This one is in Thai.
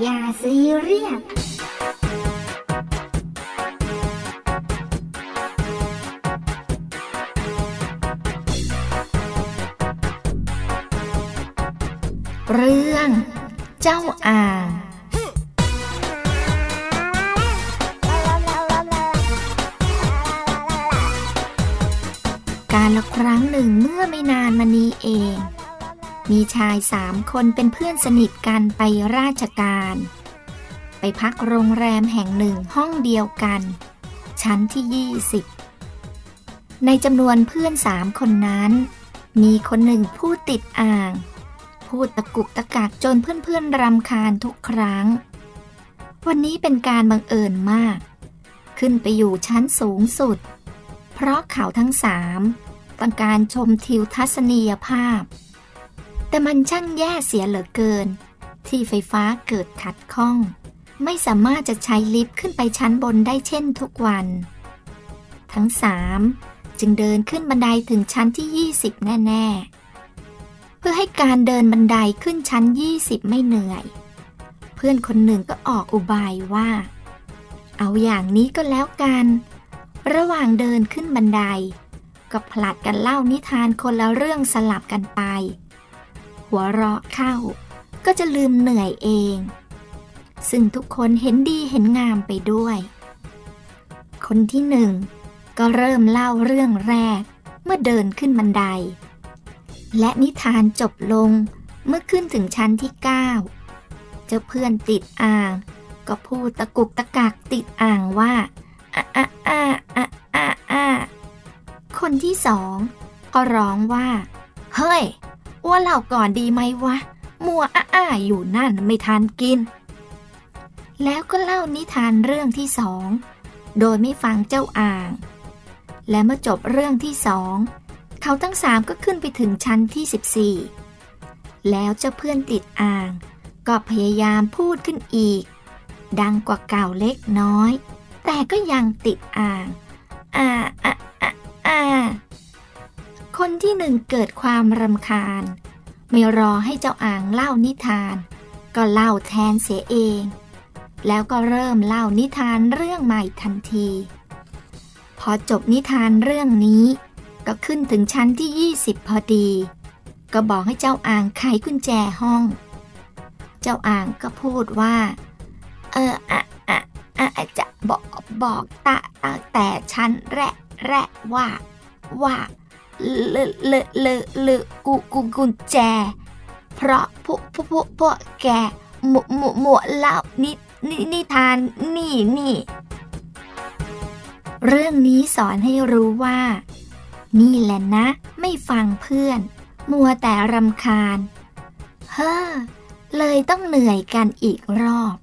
อย่าซีเรียสเรื่อง เจ้าอ่างการละครั้งหนึ่งเมื่อไม่นานมานี้เอง มีชายสามคนเป็นเพื่อนสนิทกันไปราชการ ไปพักโรงแรมแห่งหนึ่งห้องเดียวกัน ชั้นที่ยี่สิบในจำนวนเพื่อนสามคนนั้น มีคนหนึ่งพูดติดอ่าง พูดตะกุกตะกากจนเพื่อนๆรำคาญทุกครั้ง วันนี้เป็นการบังเอิญมาก ขึ้นไปอยู่ชั้นสูงสุด เพราะเขาทั้งสามต้องการชมทิวทัศนียภาพ แต่มันช่างแย่เสียเหลือเกิน ที่ไฟฟ้าเกิดขัดข้อง ไม่สามารถจะใช้ลิฟต์ขึ้นไปชั้นบนได้เช่นทุกวัน ทั้งสามจึงเดินขึ้นบันไดถึงชั้นที่ 20 แน่ ๆ เพื่อให้การเดินบันไดขึ้นชั้น 20 ไม่เหนื่อย เพื่อนคนหนึ่งก็ออกอุบายว่า เอาอย่างนี้ก็แล้วกัน ระหว่างเดินขึ้นบันได ก็ผลัดกันเล่านิทานคนละเรื่องสลับกันไป หัวเราะเข้า ก็จะลืมเหนื่อยเอง ซึ่งทุกคนเห็นดีเห็นงามไปด้วย คนที่หนึ่งก็เริ่มเล่าเรื่องแรกเมื่อเดินขึ้นบันได และนิทานจบลงเมื่อขึ้นถึงชั้นที่ 9 เจ้าเพื่อนติดอ่าง ก็พูดตะกุกตะกักติดอ่างว่าอะอะอะอะอะอะคนที่สองก็ร้องว่า เฮ้ย อ้วนเล่าก่อนดีไหมวะ มัวอะอะอยู่นั่นไม่ทันกิน แล้วก็เล่านิทานเรื่องที่สอง โดยไม่ฟังเจ้าอ่าง และเมื่อจบเรื่องที่สอง เขาทั้งสามก็ขึ้นไปถึงชั้นที่ 14 แล้วเจ้าเพื่อนติดอ่าง ก็พยายามพูดขึ้นอีก ดังกว่าเก่าเล็กน้อย แต่ก็ยังติดอ่าง อ่าอ่าอ่าอ่า คนที่หนึ่งเกิดความรำคาญ ไม่รอให้เจ้าอ่างเล่านิทาน ก็เล่าแทนเสียเอง แล้วก็เริ่มเล่านิทานเรื่องใหม่ทันที พอจบนิทานเรื่องนี้ ก็ขึ้นถึงชั้นที่ 20 พอดี ก็บอกให้เจ้าอ่างไขกุญแจห้อง เจ้าอ่างก็พูดว่า เอออะอะอะจะบอกบอกตะตะแต่ฉันแระแระว่าว่า เลเลเลเลกูกูกุญแจ เพราะพวกพวกพวกพวกแกหมวหมวหมวเล่านินินิทานนี่นี่ เรื่องนี้สอนให้รู้ว่า นี่แหละนะ ไม่ฟังเพื่อน มัวแต่รำคาญ เฮ้อ เลยต้องเหนื่อยกันอีกรอบ